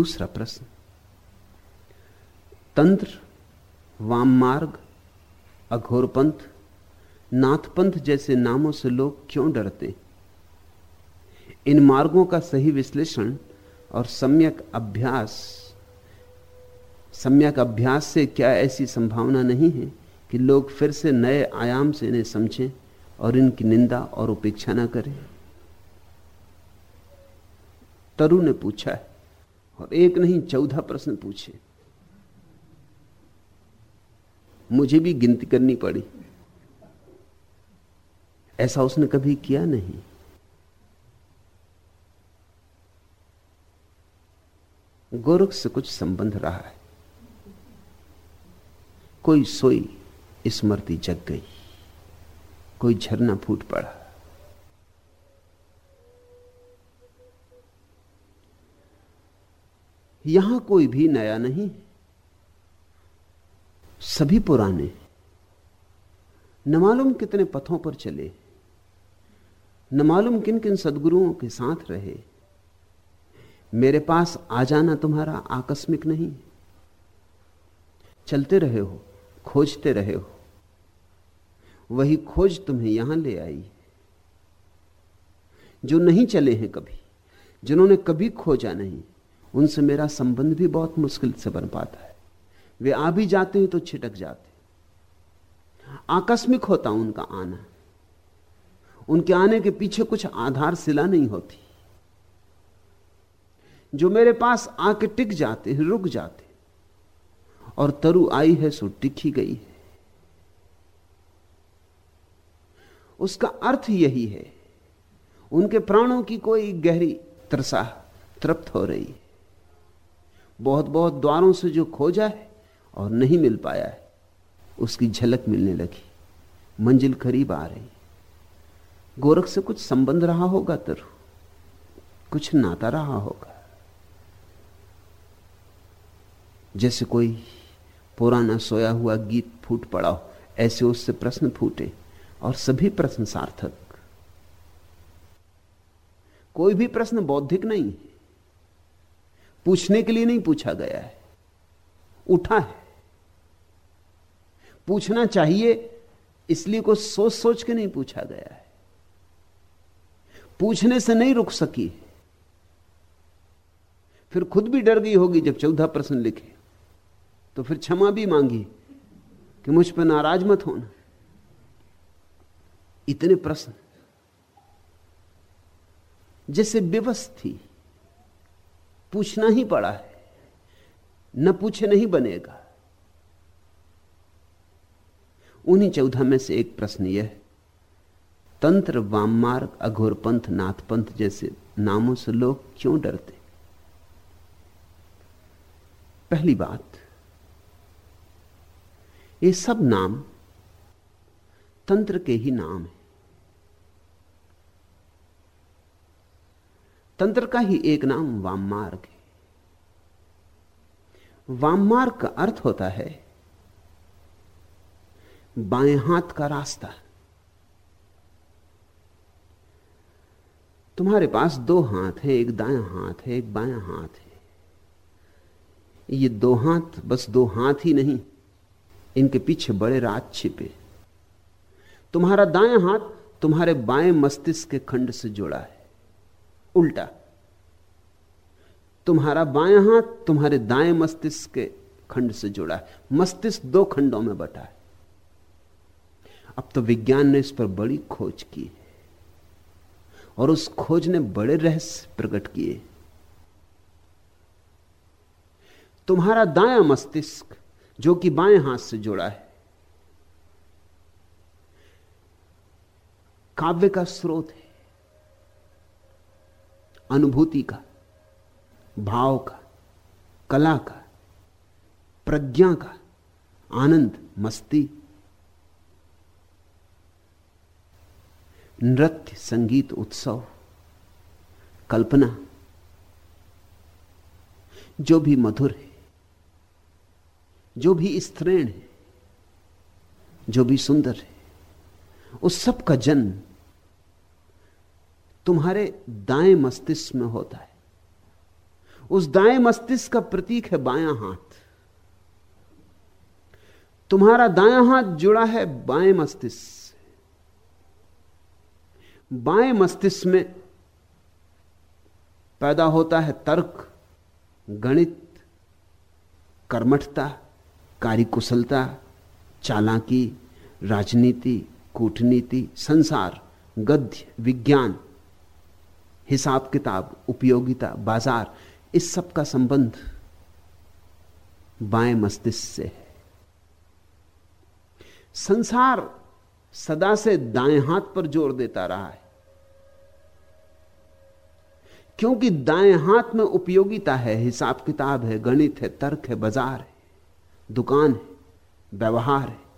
दूसरा प्रश्न। तंत्र, वाम मार्ग, अघोरपंथ, नाथपंथ जैसे नामों से लोग क्यों डरते? इन मार्गों का सही विश्लेषण और सम्यक अभ्यास सम्यक अभ्यास से क्या ऐसी संभावना नहीं है कि लोग फिर से नए आयाम से इन्हें समझें और इनकी निंदा और उपेक्षा न करें? तरु ने पूछा है और एक नहीं, चौदह प्रश्न पूछे। मुझे भी गिनती करनी पड़ी। ऐसा उसने कभी किया नहीं। गोरख से कुछ संबंध रहा है। कोई सोई स्मृति जग गई। कोई झरना फूट पड़ा। यहाँ कोई भी नया नहीं। सभी पुराने, न मालूम कितने पथों पर चले, न मालूम किन किन सदगुरुओं के साथ रहे। मेरे पास आ जाना तुम्हारा आकस्मिक नहीं। चलते रहे हो, खोजते रहे हो, वही खोज तुम्हें यहाँ ले आई। जो नहीं चले हैं कभी, जिन्होंने कभी खोजा नहीं उनसे मेरा संबंध भी बहुत मुश्किल से बन पाता है। वे आ भी जाते हैं तो छिटक जाते आकस्मिक होता उनका आना। उनके आने के पीछे कुछ आधार सिला नहीं होती। जो मेरे पास आके टिक जाते हैं, रुक जाते और तरु आई है सो टिक ही गई है। उसका अर्थ यही है। उनके प्राणों की कोई गहरी त्रसा तृप्त हो रही है। बहुत बहुत द्वारों से जो खोजा है और नहीं मिल पाया है, उसकी झलक मिलने लगी। मंजिल करीब आ रही। गोरख से कुछ संबंध रहा होगा तरु? कुछ नाता रहा होगा? जैसे कोई पुराना सोया हुआ गीत फूट पड़ा हो, ऐसे उससे प्रश्न फूटे और सभी प्रश्न सार्थक। कोई भी प्रश्न बौद्धिक नहीं है। पूछने के लिए नहीं पूछा गया है। उठा है। पूछना चाहिए, इसलिए कुछ सोच सोच के नहीं पूछा गया है। पूछने से नहीं रुक सकी। फिर खुद भी डर गई होगी जब चौदह प्रश्न लिखे। तो फिर क्षमा भी मांगी कि मुझ पर नाराज़ मत होना। इतने प्रश्न, जैसे विवश थी। पूछना ही पड़ा है। न पूछे नहीं बनेगा। उन्हीं चौदह में से एक प्रश्न यह तंत्र वाम मार्ग अघोर पंथ नाथ पंथ जैसे नामों से लोग क्यों डरते? पहली बात, ये सब नाम तंत्र के ही नाम है। तंत्र का ही एक नाम वाम मार्ग है। वाम मार्ग का अर्थ होता है, बाएँ हाथ का रास्ता। तुम्हारे पास दो हाथ है, एक दाया हाथ है, एक बाया हाथ है। ये दो हाथ बस दो हाथ ही नहीं, इनके पीछे बड़े रात छिपे। तुम्हारा दाया हाथ तुम्हारे बाएँ मस्तिष्क के खंड से जुड़ा है। उल्टा। तुम्हारा बायां हाथ तुम्हारे दाएँ मस्तिष्क के खंड से जुड़ा है। मस्तिष्क दो खंडों में बटा है। अब तो विज्ञान ने इस पर बड़ी खोज की है। और उस खोज ने बड़े रहस्य प्रकट किए। तुम्हारा दायां मस्तिष्क, जो कि बाएँ हाथ से जुड़ा है, काव्य का स्रोत है। अनुभूति का, भाव का, कला का, प्रज्ञा का, आनंद, मस्ती। नृत्य, संगीत, उत्सव, कल्पना, जो भी मधुर है, जो भी स्त्रीण है, जो भी सुंदर है, उस सब का जन्म तुम्हारे दाएँ मस्तिष्क में होता है। उस दाएँ मस्तिष्क का प्रतीक है बायां हाथ। तुम्हारा दायां हाथ जुड़ा है बाएँ मस्तिष्क बाएँ मस्तिष्क में पैदा होता है तर्क, गणित, कर्मठता, कार्यकुशलता, चालाकी, राजनीति, कूटनीति, संसार, गद्य, विज्ञान। हिसाब किताब, उपयोगिता, बाज़ार, इस सब का संबंध बाएँ मस्तिष्क से है। संसार सदा से दाएँ हाथ पर ज़ोर देता रहा है। क्योंकि दाएँ हाथ में उपयोगिता है, हिसाब किताब है, गणित है, तर्क है, बाज़ार है, दुकान है, व्यवहार है।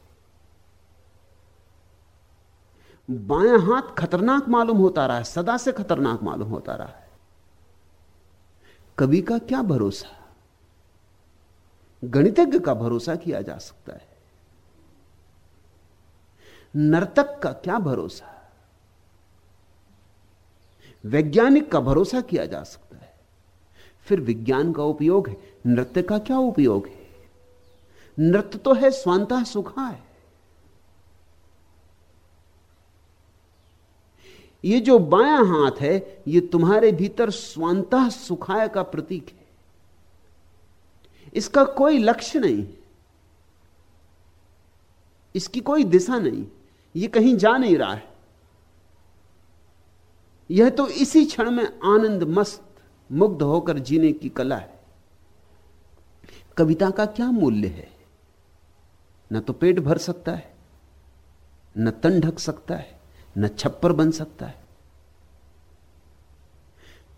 बायां हाथ खतरनाक मालूम होता रहा है, सदा से खतरनाक मालूम होता रहा है। कवि का क्या भरोसा? गणितज्ञ का भरोसा किया जा सकता है। नर्तक का क्या भरोसा? वैज्ञानिक का भरोसा किया जा सकता है। फिर विज्ञान का उपयोग है। नृत्य का क्या उपयोग है? नृत्य तो है, स्वांता सुखा है। ये जो बायां हाथ है, ये तुम्हारे भीतर स्वांता सुखाय का प्रतीक है। इसका कोई लक्ष्य नहीं। इसकी कोई दिशा नहीं। ये कहीं जा नहीं रहा है। यह तो इसी क्षण में आनंद मस्त, मुग्ध होकर जीने की कला है। कविता का क्या मूल्य है? न तो पेट भर सकता है, न तन ढक सकता है। न छप्पर बन सकता है।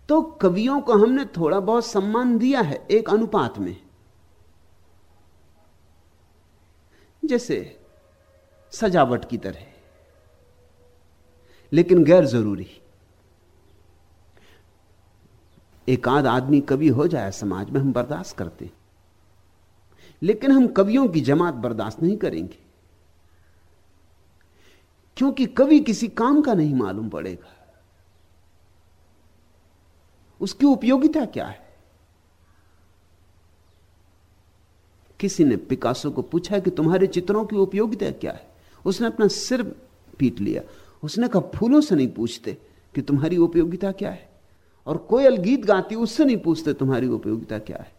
तो कवियों को हमने थोड़ा बहुत सम्मान दिया है एक अनुपात में। जैसे सजावट की तरह। लेकिन गैर ज़रूरी। एक आध आदमी कवि हो जाए, समाज में हम बर्दाश्त करते लेकिन हम कवियों की जमात बर्दाश्त नहीं करेंगे। क्योंकि कवि किसी काम का नहीं मालूम पड़ेगा। उसकी उपयोगिता क्या है? किसी ने पिकासो को पूछा कि तुम्हारे चित्रों की उपयोगिता क्या है? उसने अपना सिर पीट लिया। उसने कहा, फूलों से नहीं पूछते कि तुम्हारी उपयोगिता क्या है। और कोयल गीत गाती, उससे नहीं पूछते तुम्हारी उपयोगिता क्या है।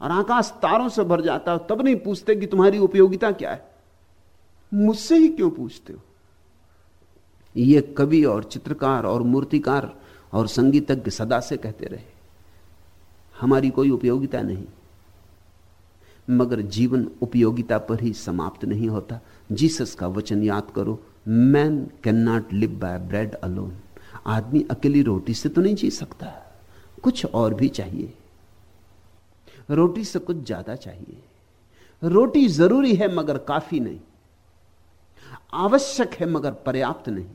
और आकाश तारों से भर जाता, तब नहीं पूछते कि तुम्हारी उपयोगिता क्या है। मुझसे ही क्यों पूछते हो? ये कवि और चित्रकार और मूर्तिकार और संगीतज्ञ सदा से कहते रहे। हमारी कोई उपयोगिता नहीं। मगर जीवन उपयोगिता पर ही समाप्त नहीं होता। जीसस का वचन याद करो man can not live by bread alone आदमी अकेली रोटी से तो नहीं जी सकता। कुछ और भी चाहिए। रोटी से कुछ ज़्यादा चाहिए। रोटी ज़रूरी है मगर काफ़ी नहीं। आवश्यक है मगर पर्याप्त नहीं।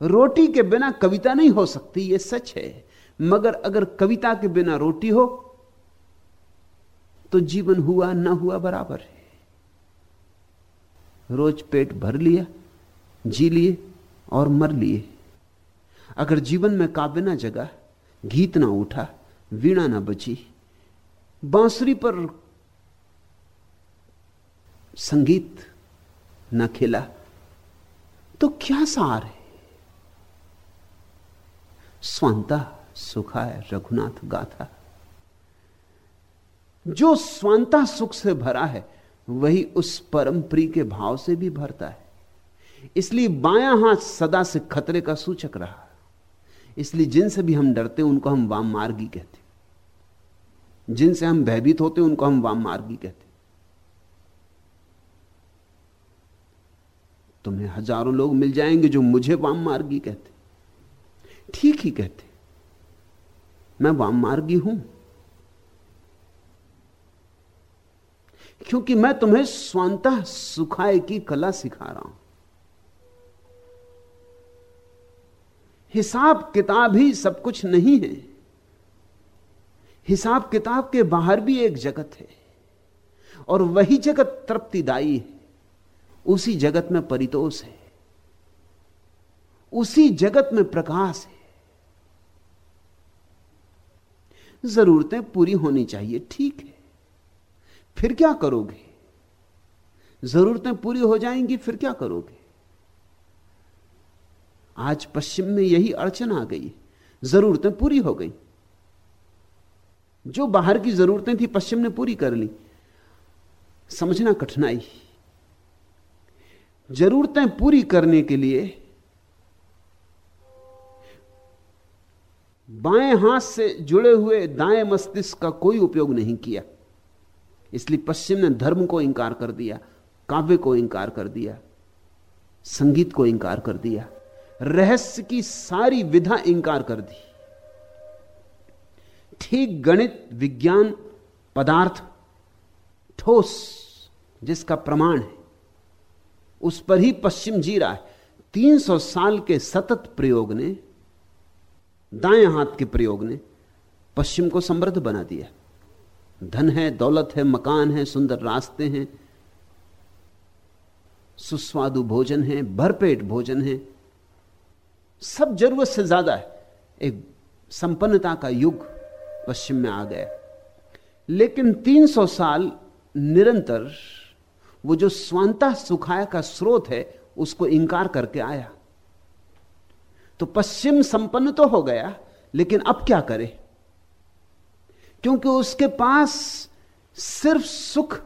रोटी के बिना कविता नहीं हो सकती यह सच है। मगर अगर कविता के बिना रोटी हो तो जीवन हुआ ना हुआ बराबर है। रोज पेट भर लिया जी लिए और मर लिए। अगर जीवन में काव्य ना जगा, गीत ना उठा, वीणा ना बची बांसुरी पर संगीत न खिला तो क्या सार है? स्वांता सुखाय रघुनाथ गाथा। जो स्वांता सुख से भरा है, वही उस परम प्री के भाव से भी भरता है। इसलिए बायां हाथ सदा से खतरे का सूचक रहा। इसलिए जिनसे भी हम डरते उनको हम वाम मार्गी कहते जिनसे हम भयभीत होते उनको हम वाम मार्गी कहते तुम्हें हज़ारों लोग मिल जाएँगे जो मुझे वाम मार्गी कहते ठीक ही कहते मैं वाम मार्गी हूँ। क्योंकि मैं तुम्हें स्वांता सुखाए की कला सिखा रहा हूँ। हिसाब किताब ही सब कुछ नहीं है। हिसाब किताब के बाहर भी एक जगत है। और वही जगत तृप्तिदायी है। उसी जगत में परितोष है। उसी जगत में प्रकाश है। जरूरतें पूरी होनी चाहिए, ठीक है। फिर क्या करोगे? जरूरतें पूरी हो जाएँगी, फिर क्या करोगे? आज पश्चिम में यही अड़चन आ गई, जरूरतें पूरी हो गई। जो बाहर की जरूरतें थी, पश्चिम ने पूरी कर ली। समझना कठिनाई। जरूरतें पूरी करने के लिए बाएँ हाथ से जुड़े हुए दाएँ मस्तिष्क का कोई उपयोग नहीं किया। इसलिए पश्चिम ने धर्म को इंकार कर दिया, काव्य को इंकार कर दिया, संगीत को इंकार कर दिया, रहस्य की सारी विधा इंकार कर दी। ठीक गणित, विज्ञान, पदार्थ, ठोस जिसका प्रमाण है, उस पर ही पश्चिम जी रहा है। 300 साल के सतत प्रयोग ने दाएँ हाथ के प्रयोग ने पश्चिम को समृद्ध बना दिया। धन है, दौलत है, मकान है, सुंदर रास्ते हैं, सुस्वादु भोजन है, भरपेट भोजन है। सब ज़रूरत से ज़्यादा है एक संपन्नता का युग पश्चिम में आ गया। लेकिन 300 साल निरंतर वो जो स्वांता सुखाया का स्रोत है, उसको इंकार करके आया। तो पश्चिम संपन्न तो हो गया, लेकिन अब क्या करे? क्योंकि उसके पास सिर्फ़ सुख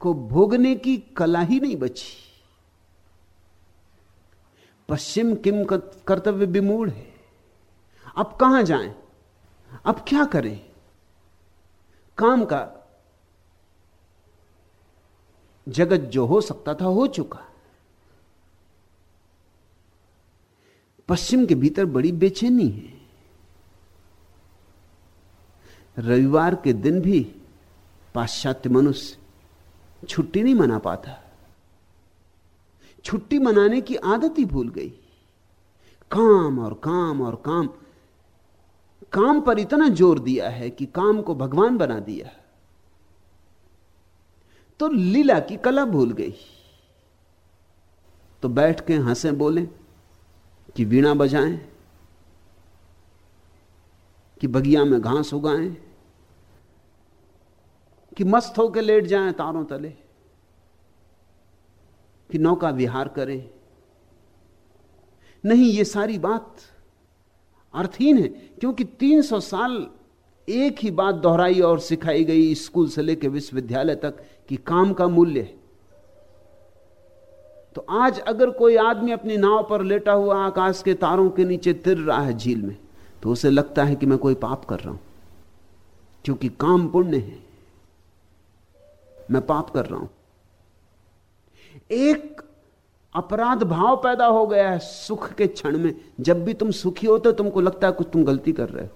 को भोगने की कला ही नहीं बची। पश्चिम किम कर्तव्य विमूढ़ है। अब कहाँ जाएँ? अब क्या करें? काम का जगत जो हो सकता था हो चुका। पश्चिम के भीतर बड़ी बेचैनी है। रविवार के दिन भी पाश्चात्य मनुष्य छुट्टी नहीं मना पाता। छुट्टी मनाने की आदत ही भूल गई। काम और काम और काम। काम पर इतना ज़ोर दिया है कि काम को भगवान बना दिया। तो लीला की कला भूल गई। तो बैठ के हंसे बोले कि वीणा बजाएँ, कि बगिया में घास उगाएँ, कि मस्त होकर लेट जाएँ तारों तले, कि नौका विहार करें। नहीं, ये सारी बात अर्थहीन है, क्योंकि 300 साल एक ही बात दोहराई और सिखाई गई स्कूल से लेकर विश्वविद्यालय तक कि काम का मूल्य है। तो आज अगर कोई आदमी अपनी नाव पर लेटा हुआ आकाश के तारों के नीचे तिर रहा है झील में तो उसे लगता है कि मैं कोई पाप कर रहा हूँ, क्योंकि काम पुण्य है। मैं पाप कर रहा हूँ। एक अपराध भाव पैदा हो गया है सुख के क्षण में। जब भी तुम सुखी होते हो, तुमको लगता है कुछ तुम गलती कर रहे हो,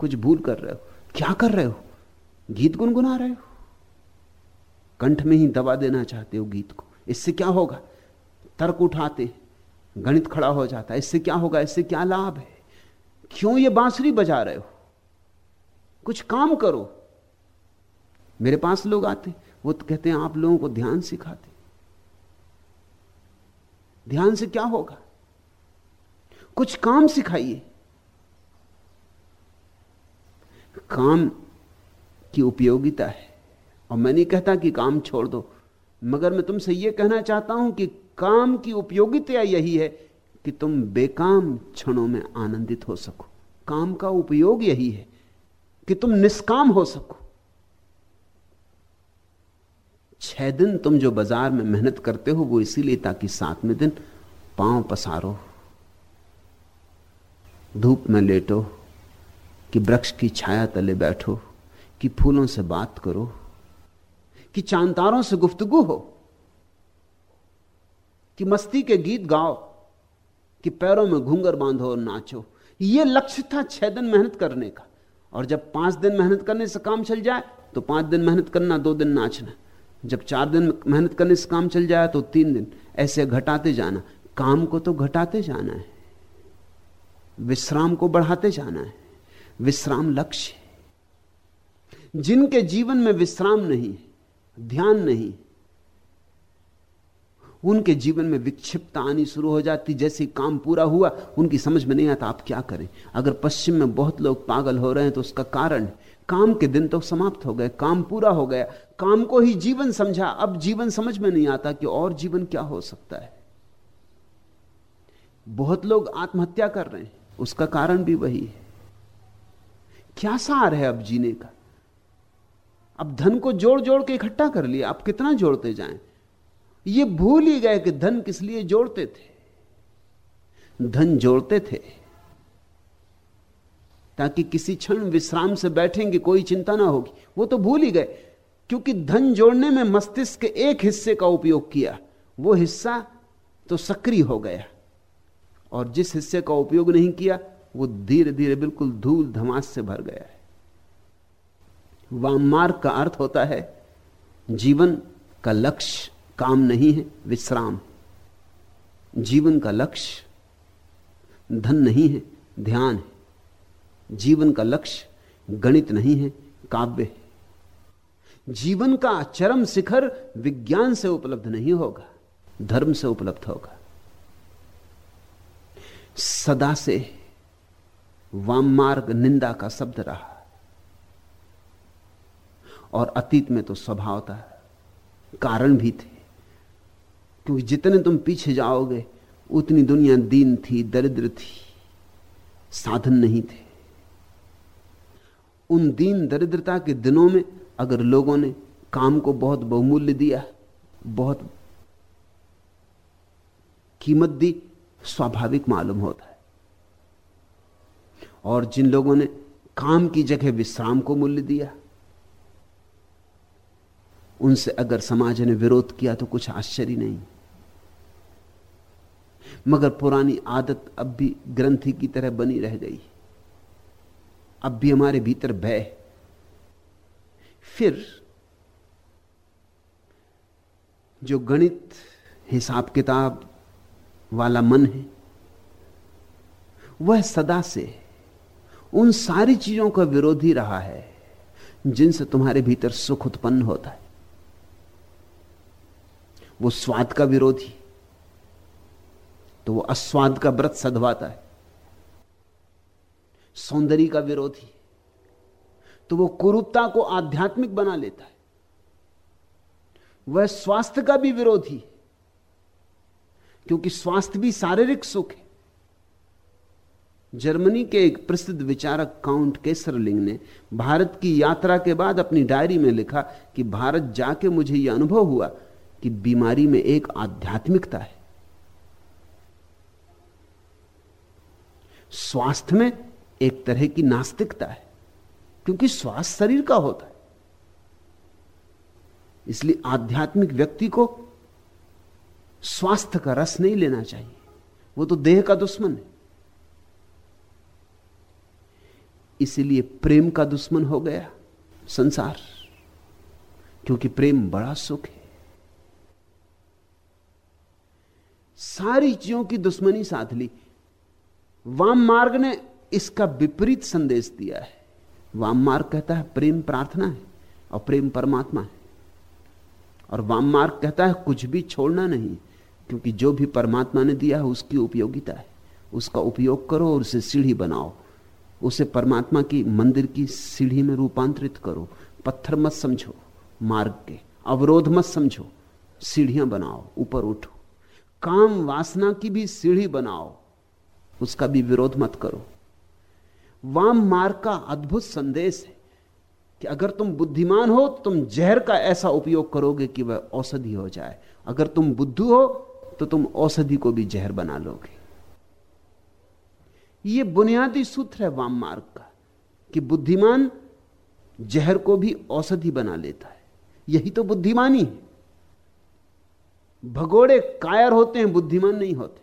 कुछ भूल कर रहे हो। क्या कर रहे हो? गीत गुनगुना रहे हो? कंठ में ही दबा देना चाहते हो गीत को। इससे क्या होगा? तर्क उठाते गणित खड़ा हो जाता है, इससे क्या होगा, इससे क्या लाभ है? क्यों ये बांसुरी बजा रहे हो? कुछ काम करो। मेरे पास लोग आते वो तो कहते हैं, आप लोगों को ध्यान सिखाते ध्यान से क्या होगा? कुछ काम सिखाइए। काम की उपयोगिता है। और मैं नहीं कहता कि काम छोड़ दो, मगर मैं तुमसे यह कहना चाहता हूँ कि काम की उपयोगिता यही है कि तुम बेकाम क्षणों में आनंदित हो सको। काम का उपयोग यही है कि तुम निष्काम हो सको। छह दिन तुम जो बाज़ार में मेहनत करते हो, वो इसीलिए ताकि सातवें दिन पाँव पसारो, धूप में लेटो, कि वृक्ष की छाया तले बैठो, कि फूलों से बात करो, कि चांतारों से गुफ्तगु हो। कि मस्ती के गीत गाओ, कि पैरों में घूंगर बांधो और नाचो। यह लक्ष्य था छह दिन मेहनत करने का। और जब पाँच दिन मेहनत करने से काम चल जाए तो पाँच दिन मेहनत करना, दो दिन नाचना। जब चार दिन मेहनत करने से काम चल जाए तो तीन दिन ऐसे घटाते जाना। काम को तो घटाते जाना है। विश्राम को बढ़ाते जाना है। विश्राम लक्ष्य जिनके जीवन में विश्राम नहीं ध्यान नहीं उनके जीवन में विक्षिप्तता आनी शुरू हो जाती, जैसे काम पूरा हुआ, उनकी समझ में नहीं आता, आप क्या करें? अगर पश्चिम में बहुत लोग पागल हो रहे हैं तो उसका कारण, काम के दिन तो समाप्त हो गए, काम पूरा हो गया, काम को ही जीवन समझा, अब जीवन समझ में नहीं आता कि और जीवन क्या हो सकता है। बहुत लोग आत्महत्या कर रहे हैं, उसका कारण भी वही है। क्या सार है अब जीने का? अब धन को जोड़ जोड़ के इकट्ठा कर लिया आप कितना जोड़ते जाएँ? ये भूल ही गए कि धन किस लिए जोड़ते थे। धन जोड़ते थे ताकि किसी क्षण विश्राम से बैठेंगे, कोई चिंता ना होगी। वो तो भूल ही गए, क्योंकि धन जोड़ने में मस्तिष्क के एक हिस्से का उपयोग किया। वो हिस्सा तो सक्रिय हो गया। और जिस हिस्से का उपयोग नहीं किया, वो धीरे धीरे बिल्कुल धूल धमास से भर गया है। वाम मार्ग का अर्थ होता है, जीवन का लक्ष्य। काम नहीं है, विश्राम। जीवन का लक्ष्य धन नहीं है, ध्यान है। जीवन का लक्ष्य गणित नहीं है, काव्य है। जीवन का चरम शिखर विज्ञान से उपलब्ध नहीं होगा, धर्म से उपलब्ध होगा। सदा से वाम मार्ग निंदा का शब्द रहा। और अतीत में तो स्वभाव था, कारण भी थे। क्योंकि जितने तुम पीछे जाओगे, उतनी दुनिया दीन थी, दरिद्र थी, साधन नहीं थे। उन दीन दरिद्रता के दिनों में अगर लोगों ने काम को बहुत बहुमूल्य दिया, बहुत कीमत दी, स्वाभाविक मालूम होता है। और जिन लोगों ने काम की जगह विश्राम को मूल्य दिया उनसे अगर समाज ने विरोध किया तो कुछ आश्चर्य नहीं। मगर पुरानी आदत अब भी ग्रंथि की तरह बनी रह गई। अब भी हमारे भीतर भय फिर जो गणित, हिसाब किताब वाला मन है, वह सदा से उन सारी चीज़ों का विरोधी रहा है, जिनसे तुम्हारे भीतर सुख उत्पन्न होता है। वो स्वाद का विरोधी। तो वो अस्वाद का व्रत सधवाता है। सौंदर्य का विरोधी। तो वो कुरूपता को आध्यात्मिक बना लेता है। वह स्वास्थ्य का भी विरोधी क्योंकि स्वास्थ्य भी शारीरिक सुख है। जर्मनी के एक प्रसिद्ध विचारक काउंट केसरलिंग ने भारत की यात्रा के बाद अपनी डायरी में लिखा कि भारत जाके मुझे यह अनुभव हुआ कि बीमारी में एक आध्यात्मिकता है। स्वास्थ्य में एक तरह की नास्तिकता है, क्योंकि स्वास्थ्य शरीर का होता है। इसलिए आध्यात्मिक व्यक्ति को स्वास्थ्य का रस नहीं लेना चाहिए। वो तो देह का दुश्मन है। इसलिए प्रेम का दुश्मन हो गया संसार, क्योंकि प्रेम बड़ा सुख है। सारी चीज़ों की दुश्मनी साध ली। वाम मार्ग ने इसका विपरीत संदेश दिया है। वाम मार्ग कहता है प्रेम प्रार्थना है और प्रेम परमात्मा है। और वाम मार्ग कहता है कुछ भी छोड़ना नहीं, क्योंकि जो भी परमात्मा ने दिया है उसकी उपयोगिता है। उसका उपयोग करो और उसे सीढ़ी बनाओ। उसे परमात्मा की मंदिर की सीढ़ी में रूपांतरित करो। पत्थर मत समझो मार्ग के, अवरोध मत समझो। सीढ़ियाँ बनाओ, ऊपर उठो। काम वासना की भी सीढ़ी बनाओ, उसका भी विरोध मत करो। वाम मार्ग का अद्भुत संदेश है कि अगर तुम बुद्धिमान हो तो तुम जहर का ऐसा उपयोग करोगे कि वह औषधि हो जाए। अगर तुम बुद्धू हो तो तुम औषधि को भी जहर बना लोगे। यह बुनियादी सूत्र है वाम मार्ग का, कि बुद्धिमान जहर को भी औषधि बना लेता है। यही तो बुद्धिमानी है। भगोड़े कायर होते हैं, बुद्धिमान नहीं होते।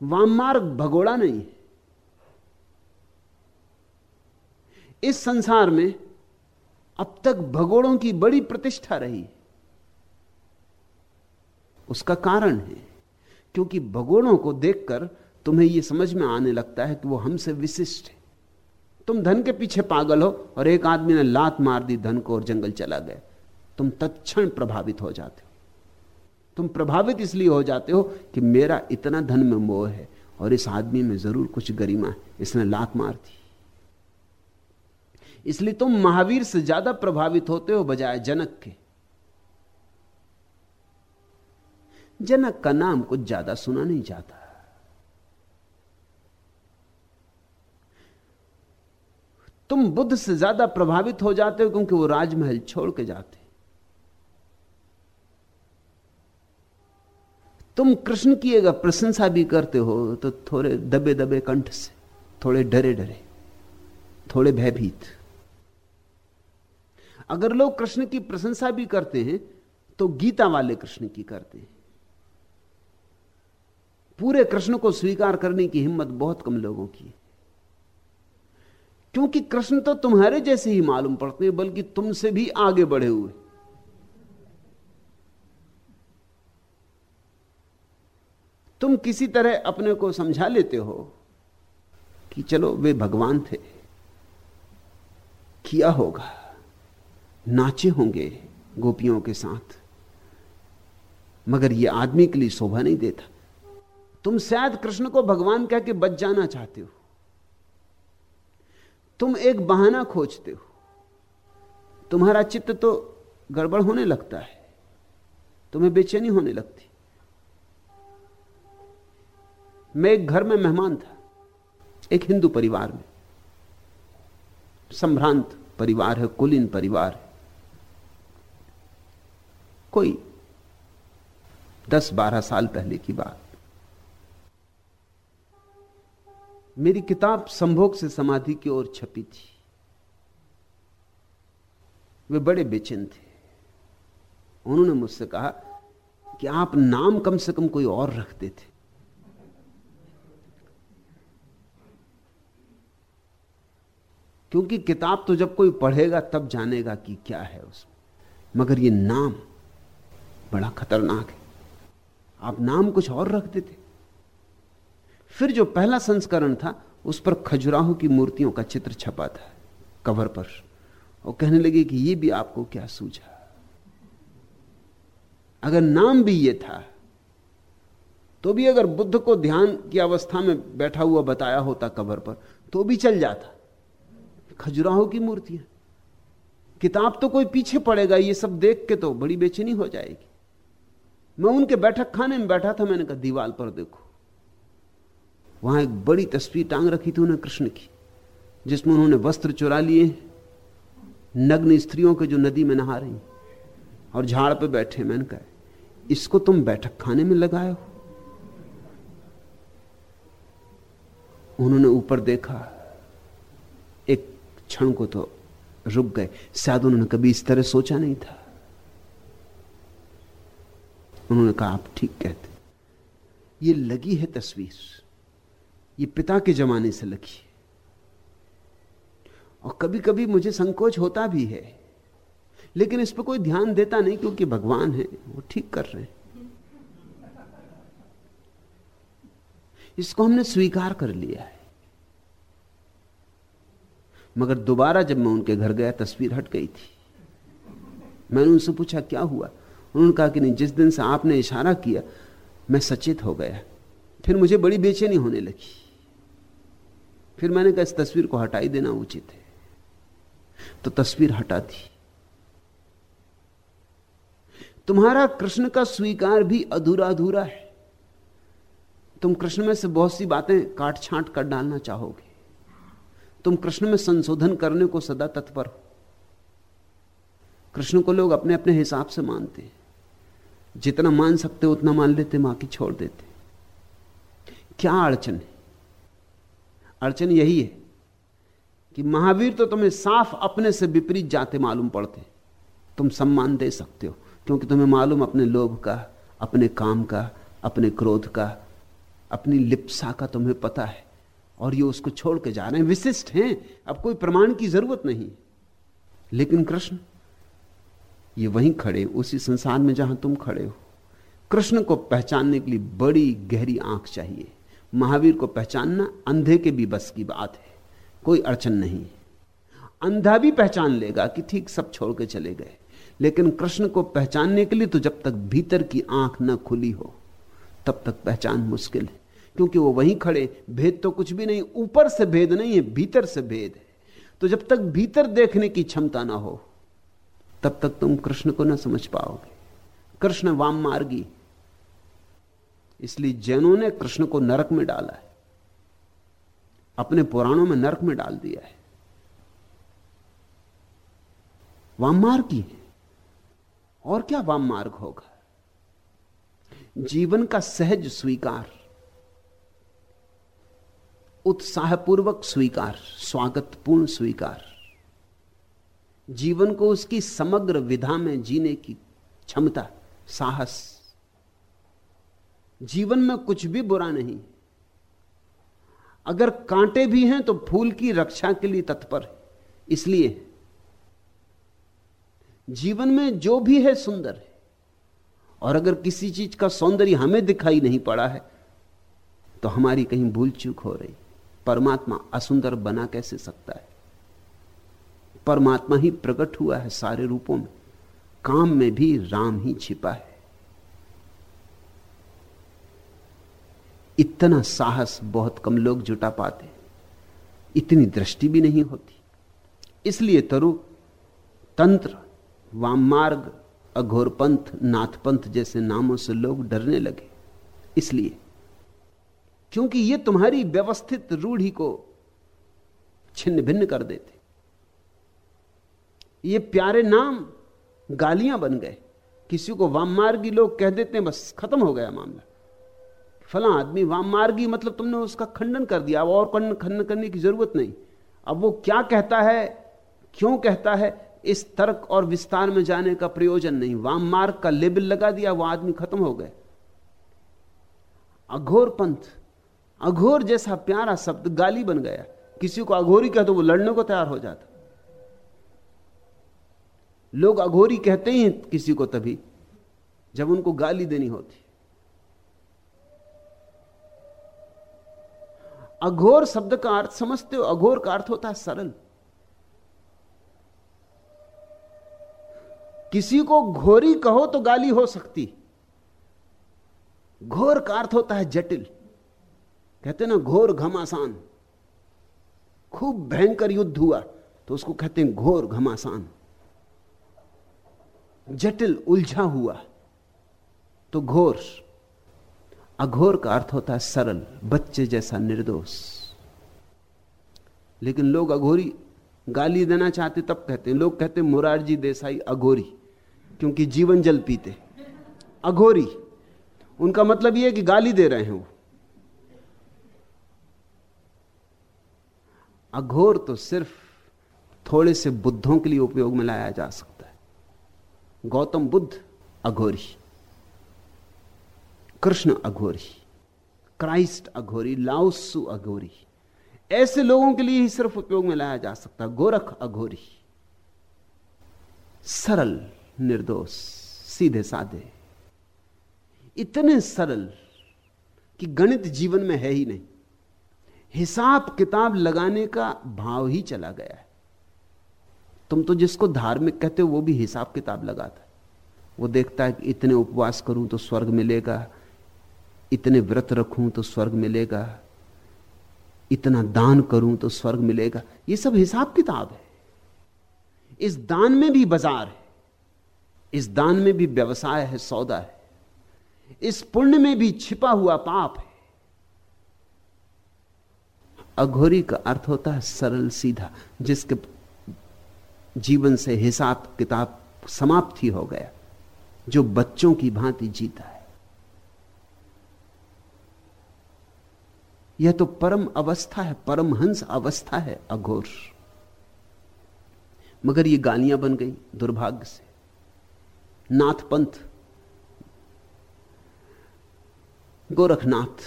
वाम मार्ग भगोड़ा नहीं है। इस संसार में अब तक भगोड़ों की बड़ी प्रतिष्ठा रही उसका कारण है, क्योंकि भगोड़ों को देखकर तुम्हें यह समझ में आने लगता है कि वो हमसे विशिष्ट है। तुम धन के पीछे पागल हो और एक आदमी ने लात मार दी धन को और जंगल चला गया। तुम तत्क्षण प्रभावित हो जाते हो। तुम प्रभावित इसलिए हो जाते हो कि मेरा इतना धन में मोह है और इस आदमी में ज़रूर कुछ गरिमा है। इसने लात मार दी। इसलिए तुम महावीर से ज़्यादा प्रभावित होते हो बजाय जनक के। जनक का नाम कुछ ज़्यादा सुना नहीं जाता। तुम बुद्ध से ज़्यादा प्रभावित हो जाते हो क्योंकि वो राजमहल छोड़ के जाते तुम कृष्ण की अगर प्रशंसा भी करते हो तो थोड़े दबे दबे कंठ से, थोड़े डरे डरे थोड़े भयभीत। अगर लोग कृष्ण की प्रशंसा भी करते हैं तो गीता वाले कृष्ण की करते हैं। पूरे कृष्ण को स्वीकार करने की हिम्मत बहुत कम लोगों की क्योंकि कृष्ण तो तुम्हारे जैसे ही मालूम पड़ते हैं, बल्कि तुमसे भी आगे बढ़े हुए तुम किसी तरह अपने को समझा लेते हो कि चलो वे भगवान थे। किया होगा। नाचे होंगे गोपियों के साथ। मगर यह आदमी के लिए शोभा नहीं देता। तुम शायद कृष्ण को भगवान कह के बच जाना चाहते हो। तुम एक बहाना खोजते हो। तुम्हारा चित्त तो गड़बड़ होने लगता है। तुम्हें बेचैनी होने लगती। मैं एक घर में मेहमान था, एक हिंदू परिवार में। संभ्रांत परिवार है, कुलीन परिवार है। कोई दस बारह साल पहले की बात। मेरी किताब संभोग से समाधि की ओर छपी थी। वे बड़े बेचैन थे। उन्होंने मुझसे कहा कि आप नाम कम से कम कोई और रखते थे क्योंकि किताब तो जब कोई पढ़ेगा, तब जानेगा कि क्या है उसमें। मगर ये नाम बड़ा खतरनाक है। आप नाम कुछ और रखते थे फिर जो पहला संस्करण था, उस पर खजुराहो की मूर्तियों का चित्र छपा था, कवर पर। और कहने लगे कि ये भी आपको क्या सूझा। अगर नाम भी ये था तो भी अगर बुद्ध को ध्यान की अवस्था में बैठा हुआ बताया होता कवर पर तो भी चल जाता। खजुराहो की मूर्तियाँ किताब तो कोई पीछे पड़ेगा, ये सब देख के तो बड़ी बेचैनी हो जाएगी। मैं उनके बैठक खाने में बैठा था, मैंने कहा, दीवाल पर देखो। वहाँ एक बड़ी तस्वीर टांग रखी थी उन्हें कृष्ण की, जिसमें उन्होंने वस्त्र चुरा लिए, नग्न स्त्रियों के जो नदी में नहा रही, और झाड़ पे बैठे। मैंने कहा, इसको तुम बैठक खाने में लगाए हो? उन्होंने ऊपर देखा, एक क्षण को तो रुक गए। शायद उन्होंने कभी इस तरह सोचा नहीं था। उन्होंने कहा, आप ठीक कहते ये लगी है तस्वीर। ये पिता के जमाने से लगी है। और कभी कभी मुझे संकोच होता भी है। लेकिन इस पर कोई ध्यान देता नहीं क्योंकि भगवान है। वो ठीक कर रहे हैं। इसको हमने स्वीकार कर लिया है। मगर दोबारा जब मैं उनके घर गया, तस्वीर हट गई थी। मैंने उनसे पूछा, क्या हुआ? उन्होंने कहा कि नहीं, जिस दिन से आपने इशारा किया, मैं सचेत हो गया। फिर मुझे बड़ी बेचैनी होने लगी। फिर मैंने कहा, इस तस्वीर को हटाई देना उचित है। तो तस्वीर हटा दी। तुम्हारा कृष्ण का स्वीकार भी अधूरा अधूरा है। तुम कृष्ण में से बहुत सी बातें काट छांट कर डालना चाहोगे। तुम कृष्ण में संशोधन करने को सदा तत्पर हो। कृष्ण को लोग अपने अपने हिसाब से मानते हैं। जितना मान सकते उतना मान लेते, बाकी छोड़ देते। क्या अड़चन है? अड़चन यही है कि महावीर तो तुम्हें साफ़ अपने से विपरीत जाते मालूम पड़ते। तुम सम्मान दे सकते हो, क्योंकि तुम्हें मालूम अपने लोभ का, अपने काम का, अपने क्रोध का, अपनी लिप्सा का तुम्हें पता है। और ये उसको छोड़ के जा रहे हैं। विशिष्ट हैं। अब कोई प्रमाण की ज़रूरत नहीं। लेकिन कृष्ण, ये वहीं खड़े उसी संसार में जहाँ तुम खड़े हो। कृष्ण को पहचानने के लिए बड़ी गहरी आँख चाहिए। महावीर को पहचानना अंधे के भी बस की बात है। कोई अड़चन नहीं। अंधा भी पहचान लेगा कि ठीक सब छोड़ के चले गए। लेकिन कृष्ण को पहचानने के लिए तो जब तक भीतर की आँख न खुली हो, तब तक पहचान मुश्किल है। क्योंकि वो वहीं खड़े भेद तो कुछ भी नहीं, ऊपर से भेद नहीं है, भीतर से भेद है। तो जब तक भीतर देखने की क्षमता ना हो, तब तक तुम कृष्ण को ना समझ पाओगे। कृष्ण वाम मार्गी। इसलिए जैनों ने कृष्ण को नरक में डाला है। अपने पुराणों में नरक में डाल दिया है। वाम मार्गी है। और क्या वाम मार्ग होगा? जीवन का सहज स्वीकार। उत्साहपूर्वक स्वीकार, स्वागतपूर्ण स्वीकार। जीवन को उसकी समग्र विधा में जीने की क्षमता, साहस। जीवन में कुछ भी बुरा नहीं। अगर कांटे भी हैं तो फूल की रक्षा के लिए तत्पर है। इसलिए जीवन में जो भी है सुंदर है। और अगर किसी चीज़ का सौंदर्य हमें दिखाई नहीं पड़ा है तो हमारी कहीं भूल चूक हो रही। परमात्मा असुंदर बना कैसे सकता है? परमात्मा ही प्रकट हुआ है सारे रूपों में। काम में भी राम ही छिपा है। इतना साहस बहुत कम लोग जुटा पाते इतनी दृष्टि भी नहीं होती। इसलिए तरु, तंत्र वाम मार्ग अघोरपंथ, नाथपंथ जैसे नामों से लोग डरने लगे। इसलिए क्योंकि ये तुम्हारी व्यवस्थित रूढ़ी को छिन्न भिन्न कर देते। ये प्यारे नाम गालियाँ बन गए। किसी को वाम मार्गी लोग कह देते हैं, बस खत्म हो गया मामला। फला आदमी वाम मार्गी मतलब तुमने उसका खंडन कर दिया, अब और खंडन करने की ज़रूरत नहीं। अब वो क्या कहता है, क्यों कहता है, इस तर्क और विस्तार में जाने का प्रयोजन नहीं। वाम मार्ग का लेबल लगा दिया वह आदमी खत्म हो गए। अघोर पंथ अघोर जैसा प्यारा शब्द गाली बन गया। किसी को अघोरी कह तो वो लड़ने को तैयार हो जाता। लोग अघोरी कहते ही किसी को तभी, जब उनको गाली देनी होती। अघोर शब्द का अर्थ समझते हो, अघोर का अर्थ होता है सरल। किसी को घोरी कहो तो गाली हो सकती। घोर का अर्थ होता है जटिल। कहते ना, घोर घमासान। खूब भयंकर युद्ध हुआ तो उसको कहते हैं घोर घमासान। जटिल उलझा हुआ तो घोर। अघोर का अर्थ होता है सरल, बच्चे जैसा निर्दोष। लेकिन लोग अघोरी गाली देना चाहते, तब कहते हैं, लोग कहते हैं, मुरारजी देसाई अघोरी, क्योंकि जीवन जल पीते। अघोरी, उनका मतलब यह है कि गाली दे रहे हैं वो। अघोर तो सिर्फ़ थोड़े से बुद्धों के लिए उपयोग में लाया जा सकता है। गौतम बुद्ध अघोरी, कृष्ण अघोरी, क्राइस्ट अघोरी लाउसु अघोरी, ऐसे लोगों के लिए ही सिर्फ़ उपयोग में लाया जा सकता है। गोरख अघोरी, सरल, निर्दोष, सीधे साधे, इतने सरल कि गणित जीवन में है ही नहीं। हिसाब किताब लगाने का भाव ही चला गया है। तुम तो जिसको धार्मिक कहते हो, वो भी हिसाब किताब लगाता है। वो देखता है कि इतने उपवास करूँ तो स्वर्ग मिलेगा, इतने व्रत रखूँ तो स्वर्ग मिलेगा, इतना दान करूँ तो स्वर्ग मिलेगा। ये सब हिसाब किताब है। इस दान में भी बाज़ार है। इस दान में भी व्यवसाय है, सौदा है। इस पुण्य में भी छिपा हुआ पाप है। अघोरी का अर्थ होता है सरल सीधा, जिसके जीवन से हिसाब किताब समाप्त ही हो गया, जो बच्चों की भांति जीता है। यह तो परम अवस्था है परमहंस अवस्था है अघोर। मगर ये गालियाँ बन गई दुर्भाग्य से। नाथ पंथ गोरखनाथ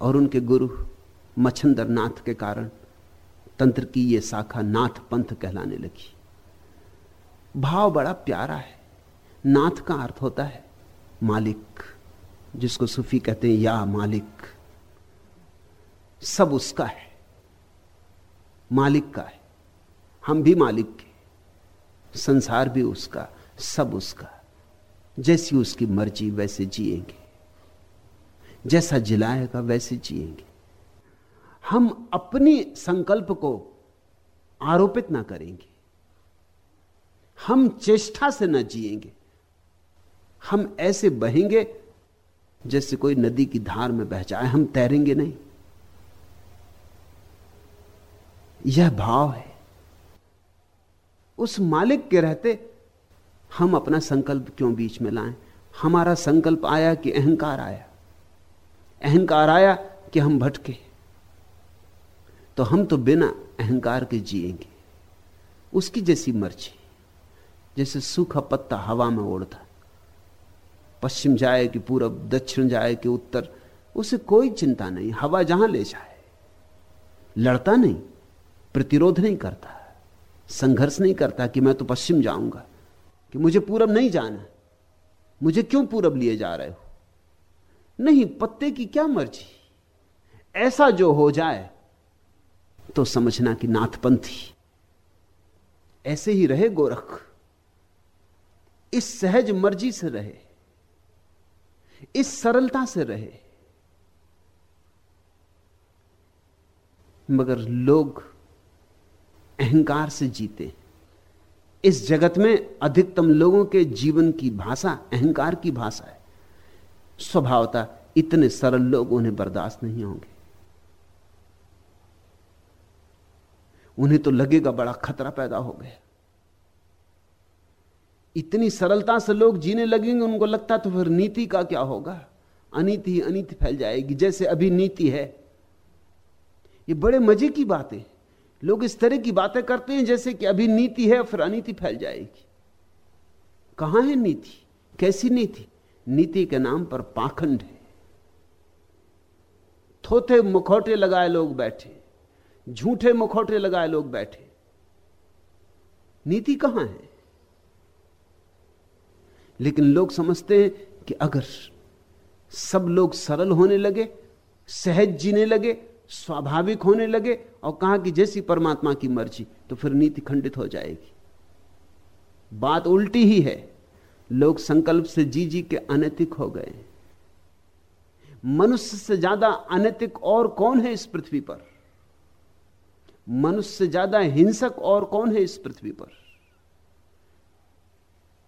और उनके गुरु मछंदर नाथ के कारण तंत्र की यह शाखा नाथ पंथ कहलाने लगी। भाव बड़ा प्यारा है। नाथ का अर्थ होता है मालिक, जिसको सूफी कहते हैं या मालिक। सब उसका है। मालिक का है। हम भी मालिक के संसार भी उसका, सब उसका। जैसी उसकी मर्ज़ी, वैसे जिएँगे। जैसा जिलाएगा, वैसे जिएँगे। हम अपनी संकल्प को आरोपित ना करेंगे। हम चेष्टा से न जिएँगे। हम ऐसे बहेंगे जैसे कोई नदी की धार में बह जाए, हम तैरेंगे नहीं। यह भाव है। उस मालिक के रहते हम अपना संकल्प क्यों बीच में लाएँ? हमारा संकल्प आया कि अहंकार आया। अहंकार आया कि हम भटके। तो हम तो बिना अहंकार के जिएँगे। उसकी जैसी मर्ज़ी, जैसे सूखा पत्ता हवा में उड़ता। पश्चिम जाए कि पूरब, दक्षिण जाए कि उत्तर, उसे कोई चिंता नहीं, हवा जहाँ ले जाए। लड़ता नहीं, प्रतिरोध नहीं करता, संघर्ष नहीं करता कि मैं तो पश्चिम जाऊँगा, कि मुझे पूरब नहीं जाना। मुझे क्यों पूरब लिए जा रहे हो? नहीं, पत्ते की क्या मर्ज़ी? ऐसा जो हो जाए तो समझना कि नाथपंथी। ऐसे ही रहे गोरख। इस सहज मर्ज़ी से रहे। इस सरलता से रहे। मगर लोग अहंकार से जीते। इस जगत में अधिकतम लोगों के जीवन की भाषा अहंकार की भाषा है। स्वभावता इतने सरल लोग उन्हें बर्दाश्त नहीं होंगे। उन्हें तो लगेगा बड़ा खतरा पैदा हो गया। इतनी सरलता से लोग जीने लगेंगे, उनको लगता तो फिर नीति का क्या होगा? अनीति ही अनीति फैल जाएगी, जैसे अभी नीति है। ये बड़े मज़े की बातें। लोग इस तरह की बातें करते हैं जैसे कि अभी नीति है, फिर अनिति फैल जाएगी। कहाँ है नीति? कैसी नीति? नीति के नाम पर पाखंड है। थोथे मुखौटे लगाए लोग बैठे। झूठे मुखौटे लगाए लोग बैठे। नीति कहाँ है? लेकिन लोग समझते हैं कि अगर सब लोग सरल होने लगे, सहज जीने लगे, स्वाभाविक होने लगे और कहा कि जैसी परमात्मा की मर्ज़ी तो फिर नीति खंडित हो जाएगी। बात उल्टी ही है। लोग संकल्प से जी जी के अनैतिक हो गए। मनुष्य से ज़्यादा अनैतिक और कौन है इस पृथ्वी पर? मनुष्य से ज़्यादा हिंसक और कौन है इस पृथ्वी पर?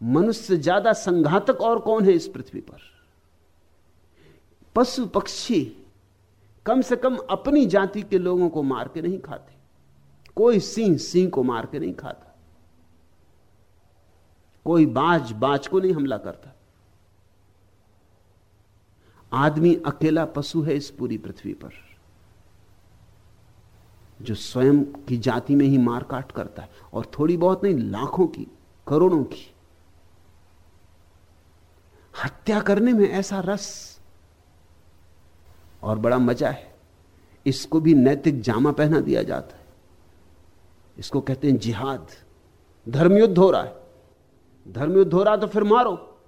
मनुष्य से ज़्यादा संघातक और कौन है इस पृथ्वी पर? पशु पक्षी कम से कम अपनी जाति के लोगों को मार के नहीं खाते। कोई सिंह सिंह को मार के नहीं खाता। कोई बाज बाज को नहीं हमला करता। आदमी अकेला पशु है इस पूरी पृथ्वी पर। जो स्वयं की जाति में ही मार काट करता है और थोड़ी बहुत नहीं, लाखों की, करोड़ों की। हत्या करने में ऐसा रस और बड़ा मज़ा है। इसको भी नैतिक जामा पहना दिया जाता है। इसको कहते हैं जिहाद। धर्मयुद्ध हो रहा है। धर्मयुद्ध हो रहा तो फिर मारो।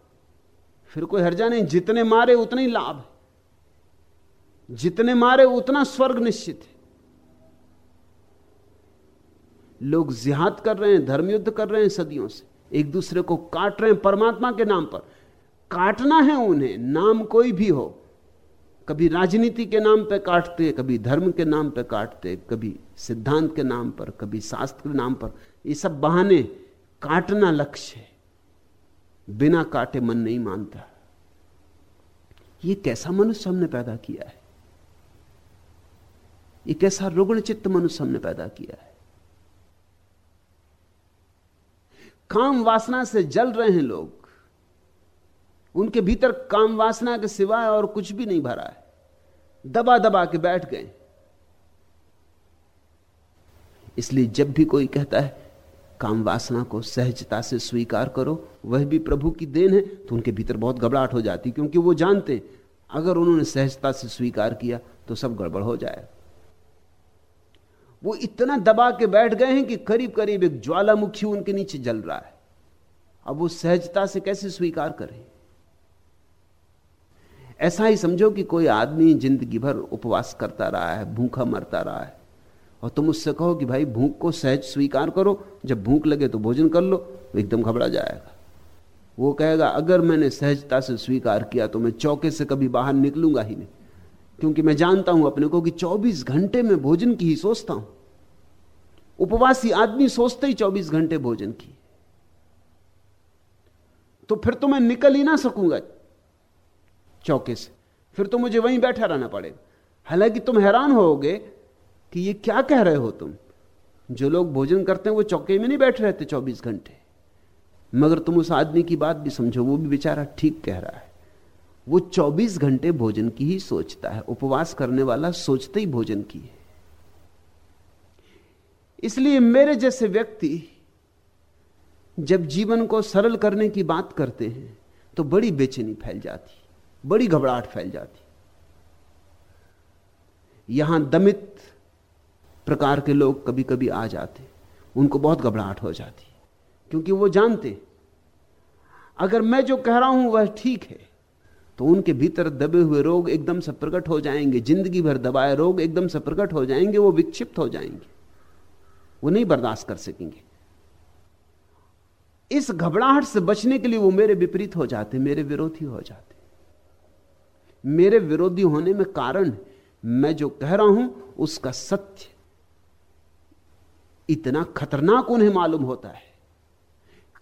फिर कोई हर्जा नहीं, जितने मारे उतने ही लाभ है। जितने मारे उतना स्वर्ग निश्चित है। लोग जिहाद कर रहे हैं धर्मयुद्ध कर रहे हैं सदियों से। एक दूसरे को काट रहे हैं परमात्मा के नाम पर। काटना है उन्हें, नाम कोई भी हो। कभी राजनीति के नाम पर काटते, कभी धर्म के नाम पर काटते, कभी सिद्धांत के नाम पर, कभी शास्त्र के नाम पर। ये सब बहाने काटना लक्ष्य है। बिना काटे मन नहीं मानता। ये कैसा मनुष्य हमने पैदा किया है? ये कैसा रुग्ण चित्त मनुष्य हमने पैदा किया है? काम वासना से जल रहे हैं लोग। उनके भीतर काम वासना के सिवाय और कुछ भी नहीं भरा है। दबा दबा के बैठ गए। इसलिए जब भी कोई कहता है, काम वासना को सहजता से स्वीकार करो, वह भी प्रभु की देन है तो उनके भीतर बहुत घबराहट हो जाती, क्योंकि वो जानते अगर उन्होंने सहजता से स्वीकार किया तो सब गड़बड़ हो जाएगा। वो इतना दबा के बैठ गए हैं कि करीब करीब एक ज्वालामुखी उनके नीचे जल रहा है। अब वो सहजता से कैसे स्वीकार करें? ऐसा ही समझो कि कोई आदमी ज़िंदगी भर उपवास करता रहा है, भूखा मरता रहा है, और तुम उससे कहो कि भाई भूख को सहज स्वीकार करो, जब भूख लगे तो भोजन कर लो एकदम घबरा जाएगा। वो कहेगा, अगर मैंने सहजता से स्वीकार किया तो मैं चौके से कभी बाहर निकलूँगा ही नहीं। क्योंकि मैं जानता हूँ अपने को कि 24 घंटे में भोजन की ही सोचता हूँ। उपवासी आदमी सोचते ही 24 घंटे भोजन की। तो फिर तो मैं निकल ही ना सकूँगा चौके से। फिर तो मुझे वहीं बैठा रहना पड़ेगा हालाँकि तुम हैरान होगे कि ये क्या कह रहे हो तुम? जो लोग भोजन करते हैं वो चौके में नहीं बैठ रहते 24 घंटे। मगर तुम उस आदमी की बात भी समझो, वो भी बेचारा ठीक कह रहा है। वो 24 घंटे भोजन की ही सोचता है। उपवास करने वाला सोचते ही भोजन की है इसलिए मेरे जैसे व्यक्ति जब जीवन को सरल करने की बात करते हैं तो बड़ी बेचैनी फैल जाती, बड़ी घबराहट फैल जाती। यहाँ दमित प्रकार के लोग कभी कभी आ जाते, उनको बहुत घबराहट हो जाती, क्योंकि वो जानते, अगर मैं जो कह रहा हूँ वह ठीक है। तो उनके भीतर दबे हुए रोग एकदम से प्रकट हो जाएँगे, ज़िंदगी भर दबाए रोग एकदम से प्रकट हो जाएँगे, वो विक्षिप्त हो जाएँगे। वो नहीं बर्दाश्त कर सकेंगे। इस घबराहट से बचने के लिए वो मेरे विपरीत हो जाते, मेरे विरोधी हो जाते। मेरे विरोधी होने में कारण, मैं जो कह रहा हूँ, उसका सत्य। इतना खतरनाक उन्हें मालूम होता है।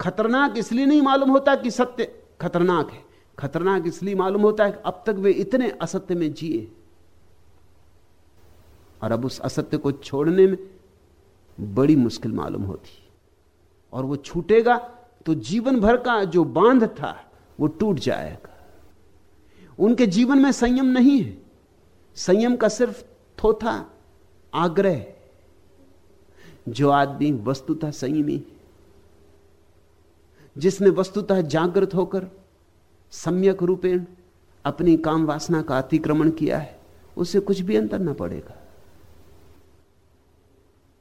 खतरनाक इसलिए नहीं मालूम होता कि सत्य खतरनाक है। खतरनाक इसलिए मालूम होता है कि अब तक वे इतने असत्य में जिए। और अब उस असत्य को छोड़ने में बड़ी मुश्किल मालूम होती। और वो छूटेगा तो जीवन भर का जो बाँध था, वो टूट जाएगा। उनके जीवन में संयम नहीं है। संयम का सिर्फ़ थोथा आग्रह। जो आदमी वस्तुतः संयमी जिसने वस्तुतः जागृत होकर सम्यक रूपेण अपनी काम वासना का अतिक्रमण किया है, उसे कुछ भी अंतर ना पड़ेगा।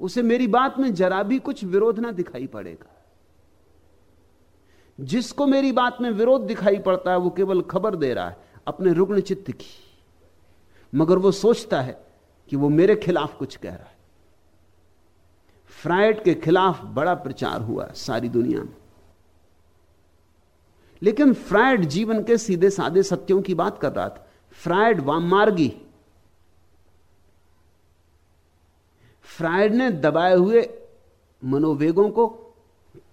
उसे मेरी बात में जरा भी कुछ विरोध ना दिखाई पड़ेगा। जिसको मेरी बात में विरोध दिखाई पड़ता है, वो केवल खबर दे रहा है, अपने रुग्ण चित्त की। मगर वो सोचता है कि वो मेरे खिलाफ कुछ कह रहा है। फ्राइड के खिलाफ बड़ा प्रचार हुआ सारी दुनिया में। लेकिन फ्राइड जीवन के सीधे साधे सत्यों की बात कर रहा था। फ्राइड वामार्गी फ्राइड ने दबाए हुए मनोवेगों को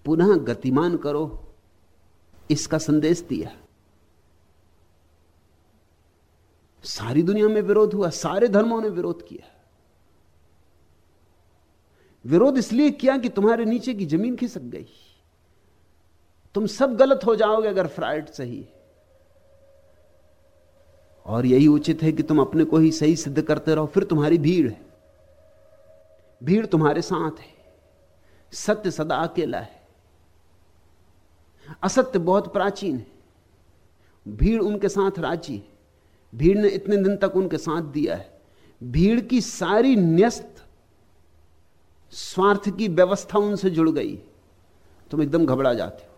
पुनः गतिमान करो, इसका संदेश दिया। सारी दुनिया में विरोध हुआ, सारे धर्मों ने विरोध किया। विरोध इसलिए किया कि तुम्हारे नीचे की ज़मीन खिसक गई। तुम सब गलत हो जाओगे अगर फ्राइड सही है। और यही उचित है कि तुम अपने को ही सही सिद्ध करते रहो, फिर तुम्हारी भीड़ है। भीड़ तुम्हारे साथ है। सत्य सदा अकेला है। असत्य बहुत प्राचीन है। भीड़ उनके साथ राज़ी है। भीड़ ने इतने दिन तक उनके साथ दिया है। भीड़ की सारी न्यस्त स्वार्थ की व्यवस्था उनसे जुड़ गई। तुम एकदम घबरा जाते हो।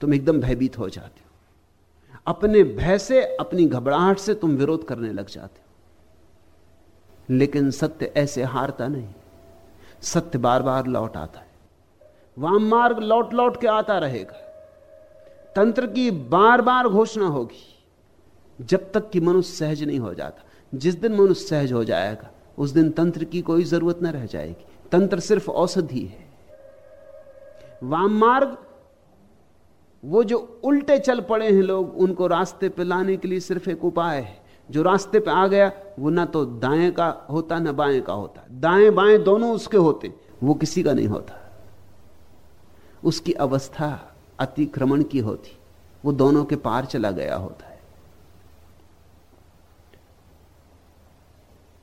तुम एकदम भयभीत हो जाते हो। अपने भय से, अपनी घबराहट से तुम विरोध करने लग जाते हो। लेकिन सत्य ऐसे हारता नहीं। सत्य बार बार लौट आता है। वाम मार्ग लौट लौट के आता रहेगा। तंत्र की बार बार घोषणा होगी। जब तक कि मनुष्य सहज नहीं हो जाता। जिस दिन मनुष्य सहज हो जाएगा, उस दिन तंत्र की कोई ज़रूरत न रह जाएगी। तंत्र सिर्फ़ औषधि है। वाम मार्ग वो जो उल्टे चल पड़े हैं लोग, उनको रास्ते पे लाने के लिए सिर्फ़ एक उपाय है। जो रास्ते पे आ गया, वो ना तो दाएँ का होता, ना बाएँ का होता। दाएँ बाएँ दोनों उसके होते, वो किसी का नहीं होता। उसकी अवस्था अतिक्रमण की होती, वो दोनों के पार चला गया होता है।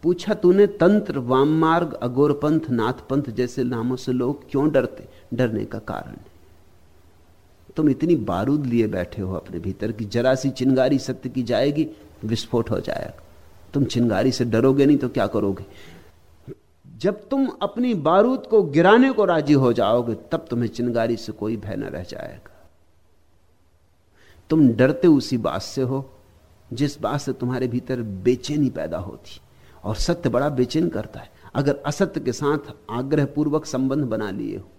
पूछा तूने, तंत्र वाम मार्ग अगोरपंथ, नाथपंथ जैसे नामों से लोग क्यों डरते? डरने का कारण तुम इतनी बारूद लिए बैठे हो अपने भीतर की जरा सी चिंगारी सत्य की जाएगी, विस्फोट हो जाएगा। तुम चिंगारी से डरोगे नहीं तो क्या करोगे? जब तुम अपनी बारूद को गिराने को राज़ी हो जाओगे, तब तुम्हें चिंगारी से कोई भय न रह जाएगा। तुम डरते उसी बात से हो, जिस बात से तुम्हारे भीतर बेचैनी पैदा होती। और सत्य बड़ा बेचैन करता है। अगर असत्य के साथ आग्रहपूर्वक संबंध बना लिए हो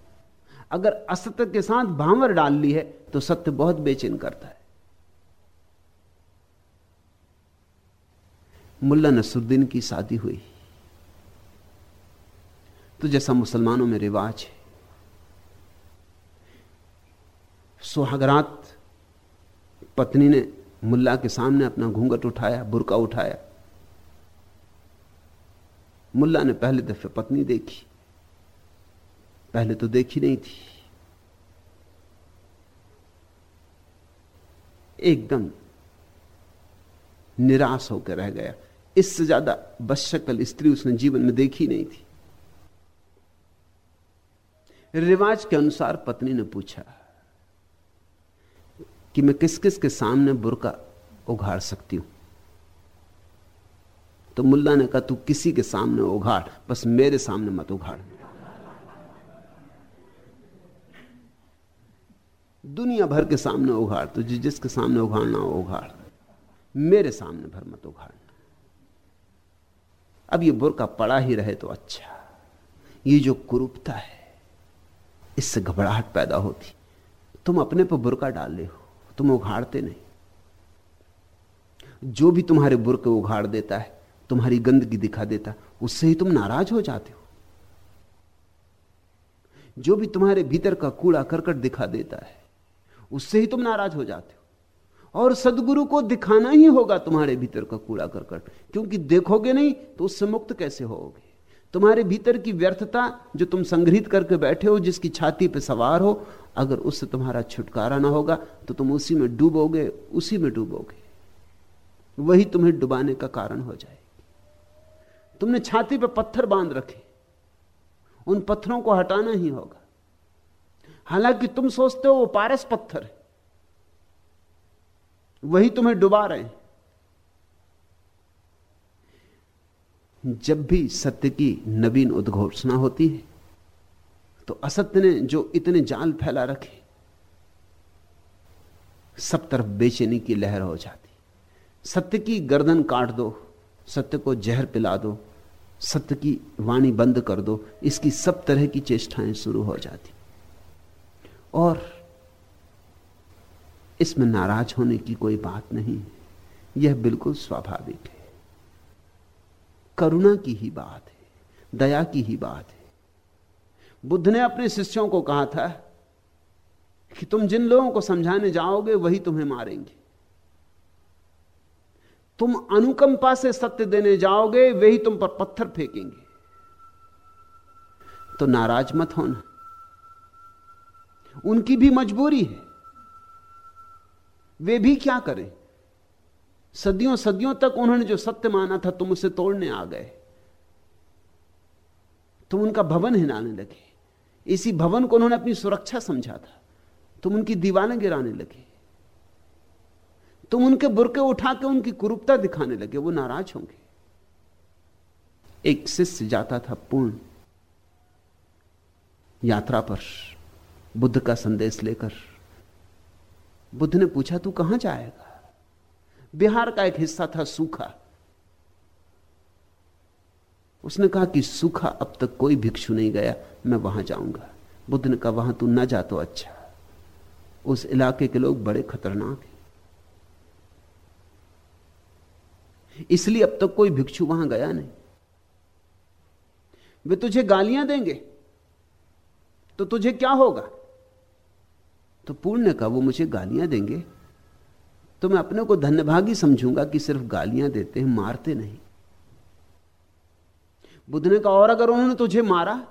अगर असत्य के साथ भांवर डाल ली है तो सत्य बहुत बेचैन करता है। मुल्ला नसरुद्दीन की शादी हुई। तो जैसा मुसलमानों में रिवाज है, सुहागरात पत्नी ने मुल्ला के सामने अपना घूंघट उठाया, बुरका उठाया। मुल्ला ने पहले दफे पत्नी देखी। पहले तो देखी नहीं थी। एकदम निराश होकर रह गया। इससे ज़्यादा बशकल स्त्री उसने जीवन में देखी नहीं थी। रिवाज के अनुसार पत्नी ने पूछा कि मैं किस किस के सामने बुरका उघाड़ सकती हूँ? तो मुल्ला ने कहा, तू किसी के सामने उघाड़, बस मेरे सामने मत उघाड़। दुनिया भर के सामने उघाड़ तो जिसके सामने उघाड़ना हो उघाड़। मेरे सामने भर मत उघाड़ना अब ये बुरका पड़ा ही रहे तो अच्छा। ये जो कुरूपता है, इससे घबराहट पैदा होती। तुम अपने पर बुरका डाले हो, तुम उघाड़ते नहीं। जो भी तुम्हारे बुरके उघाड़ देता है, तुम्हारी गंदगी दिखा देता, उससे ही तुम नाराज़ हो जाते हो। जो भी तुम्हारे भीतर का कूड़ा करकट दिखा देता है उससे ही तुम नाराज़ हो जाते हो। और सदगुरु को दिखाना ही होगा तुम्हारे भीतर का कूड़ा करकट। क्योंकि देखोगे नहीं तो उससे मुक्त कैसे होगे? तुम्हारे भीतर की व्यर्थता जो तुम संग्रहित करके बैठे हो, जिसकी छाती पर सवार हो, अगर उससे तुम्हारा छुटकारा ना होगा तो तुम उसी में डूबोगे, उसी में डूबोगे। वही तुम्हें डुबाने का कारण हो जाएगी। तुमने छाती पर पत्थर बाँध रखे। उन पत्थरों को हटाना ही होगा। हालाँकि तुम सोचते हो वो पारस पत्थर है। वही तुम्हें डुबा रहे हैं। जब भी सत्य की नवीन उद्घोषणा होती है तो असत्य ने जो इतने जाल फैला रखे, सब तरफ़ बेचैनी की लहर हो जाती। सत्य की गर्दन काट दो, सत्य को जहर पिला दो, सत्य की वाणी बंद कर दो, इसकी सब तरह की चेष्टाएँ शुरू हो जाती। और इसमें नाराज़ होने की कोई बात नहीं। यह बिल्कुल स्वाभाविक है। करुणा की ही बात है, दया की ही बात है। बुद्ध ने अपने शिष्यों को कहा था कि तुम जिन लोगों को समझाने जाओगे, वही तुम्हें मारेंगे। तुम अनुकंपा से सत्य देने जाओगे वही तुम पर पत्थर फेंकेंगे। तो नाराज़ मत होना। उनकी भी मजबूरी है। वे भी क्या करें? सदियों सदियों तक उन्होंने जो सत्य माना था, तुम उसे तोड़ने आ गए। तुम उनका भवन हिलाने लगे। इसी भवन को उन्होंने अपनी सुरक्षा समझा था। तुम उनकी दीवारें गिराने लगे। तुम उनके बुरके उठा के उनकी कुरूपता दिखाने लगे। वो नाराज़ होंगे। एक शिष्य जाता था पूर्ण यात्रा पर। बुद्ध का संदेश लेकर। बुद्ध ने पूछा, तू कहाँ जाएगा? बिहार का एक हिस्सा था सूखा। उसने कहा कि सूखा अब तक कोई भिक्षु नहीं गया, मैं वहाँ जाऊँगा। बुद्ध ने कहा, वहाँ तू ना जा तो अच्छा। उस इलाके के लोग बड़े खतरनाक हैं। इसलिए अब तक कोई भिक्षु वहाँ गया नहीं। वे तुझे गालियाँ देंगे तो तुझे क्या होगा? तो पूर्ण ने कहा वो मुझे गालियाँ देंगे। तो मैं अपने को धन्यभागी समझूँगा कि सिर्फ़ गालियाँ देते हैं, मारते नहीं। बुद्ध ने कहा, और अगर उन्होंने तुझे मारा,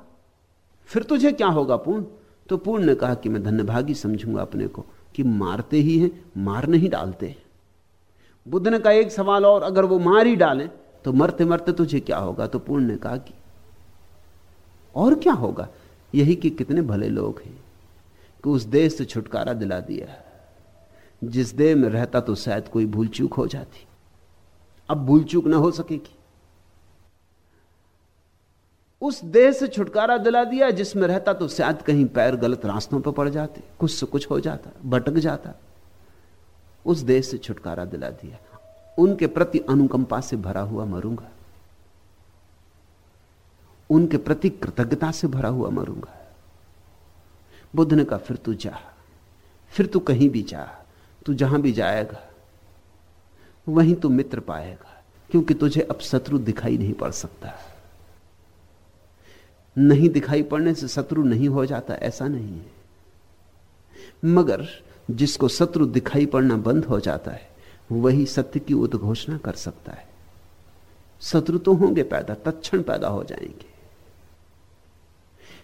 फिर तुझे क्या होगा पूर्ण? तो पूर्ण ने कहा कि मैं धन्यभागी समझूँगा अपने को कि मारते ही हैं, मार नहीं डालते। बुद्ध ने कहा, एक सवाल और, अगर वो मार ही डालें तो मरते मरते तुझे क्या होगा? तो पूर्ण ने कहा कि, और क्या होगा? यही कि कितने भले लोग हैं। कि उस देश से छुटकारा दिला दिया जिस देह में रहता तो शायद कोई भूल चूक हो जाती। अब भूल चूक ना हो सकेगी। उस देह से छुटकारा दिला दिया जिसमें रहता तो शायद कहीं पैर गलत रास्तों पर पड़ जाते। कुछ से कुछ हो जाता, भटक जाता। उस देश से छुटकारा दिला दिया। उनके प्रति अनुकंपा से भरा हुआ मरूँगा। उनके प्रति कृतज्ञता से भरा हुआ मरूँगा। बुद्ध ने कहा फिर तू जा, फिर तू कहीं भी जा, तू जहाँ भी जाएगा, वहीं तू मित्र पाएगा, क्योंकि तुझे अब शत्रु दिखाई नहीं पड़ सकता। नहीं दिखाई पड़ने से शत्रु नहीं हो जाता, ऐसा नहीं है। मगर जिसको शत्रु दिखाई पड़ना बंद हो जाता है, वही सत्य की उद्घोषणा कर सकता है। शत्रु तो होंगे पैदा, तत्क्षण पैदा हो जाएँगे।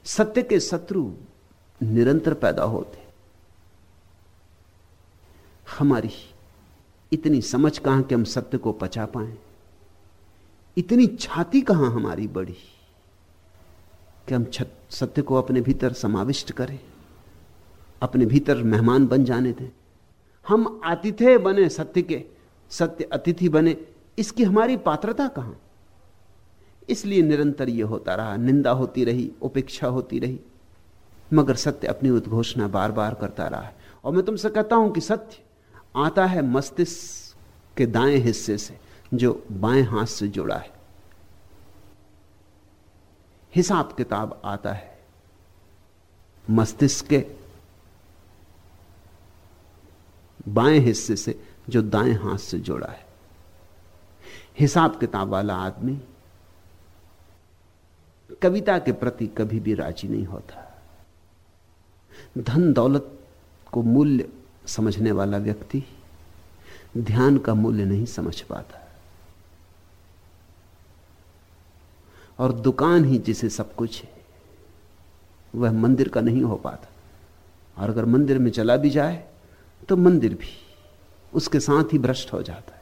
सत्य के शत्रु निरंतर पैदा होते हमारी इतनी समझ कहाँ कि हम सत्य को पचा पाए? इतनी छाती कहाँ हमारी बड़ी कि हम सत्य को अपने भीतर समाविष्ट करें, अपने भीतर मेहमान बन जाने दें। हम आतिथ्य बने सत्य के, सत्य अतिथि बने, इसकी हमारी पात्रता कहाँ? इसलिए निरंतर यह होता रहा, निंदा होती रही, उपेक्षा होती रही। मगर सत्य अपनी उद्घोषणा बार बार करता रहा है। और मैं तुमसे कहता हूँ कि सत्य आता है मस्तिष्क के दाएँ हिस्से से, जो बाएँ हाथ से जुड़ा है। हिसाब किताब आता है मस्तिष्क के बाएँ हिस्से से, जो दाएँ हाथ से जुड़ा है। हिसाब किताब वाला आदमी कविता के प्रति कभी भी राज़ी नहीं होता। धन दौलत को मूल्य समझने वाला व्यक्ति ध्यान का मूल्य नहीं समझ पाता। और दुकान ही जिसे सब कुछ है, वह मंदिर का नहीं हो पाता। और अगर मंदिर में चला भी जाए तो मंदिर भी उसके साथ ही भ्रष्ट हो जाता।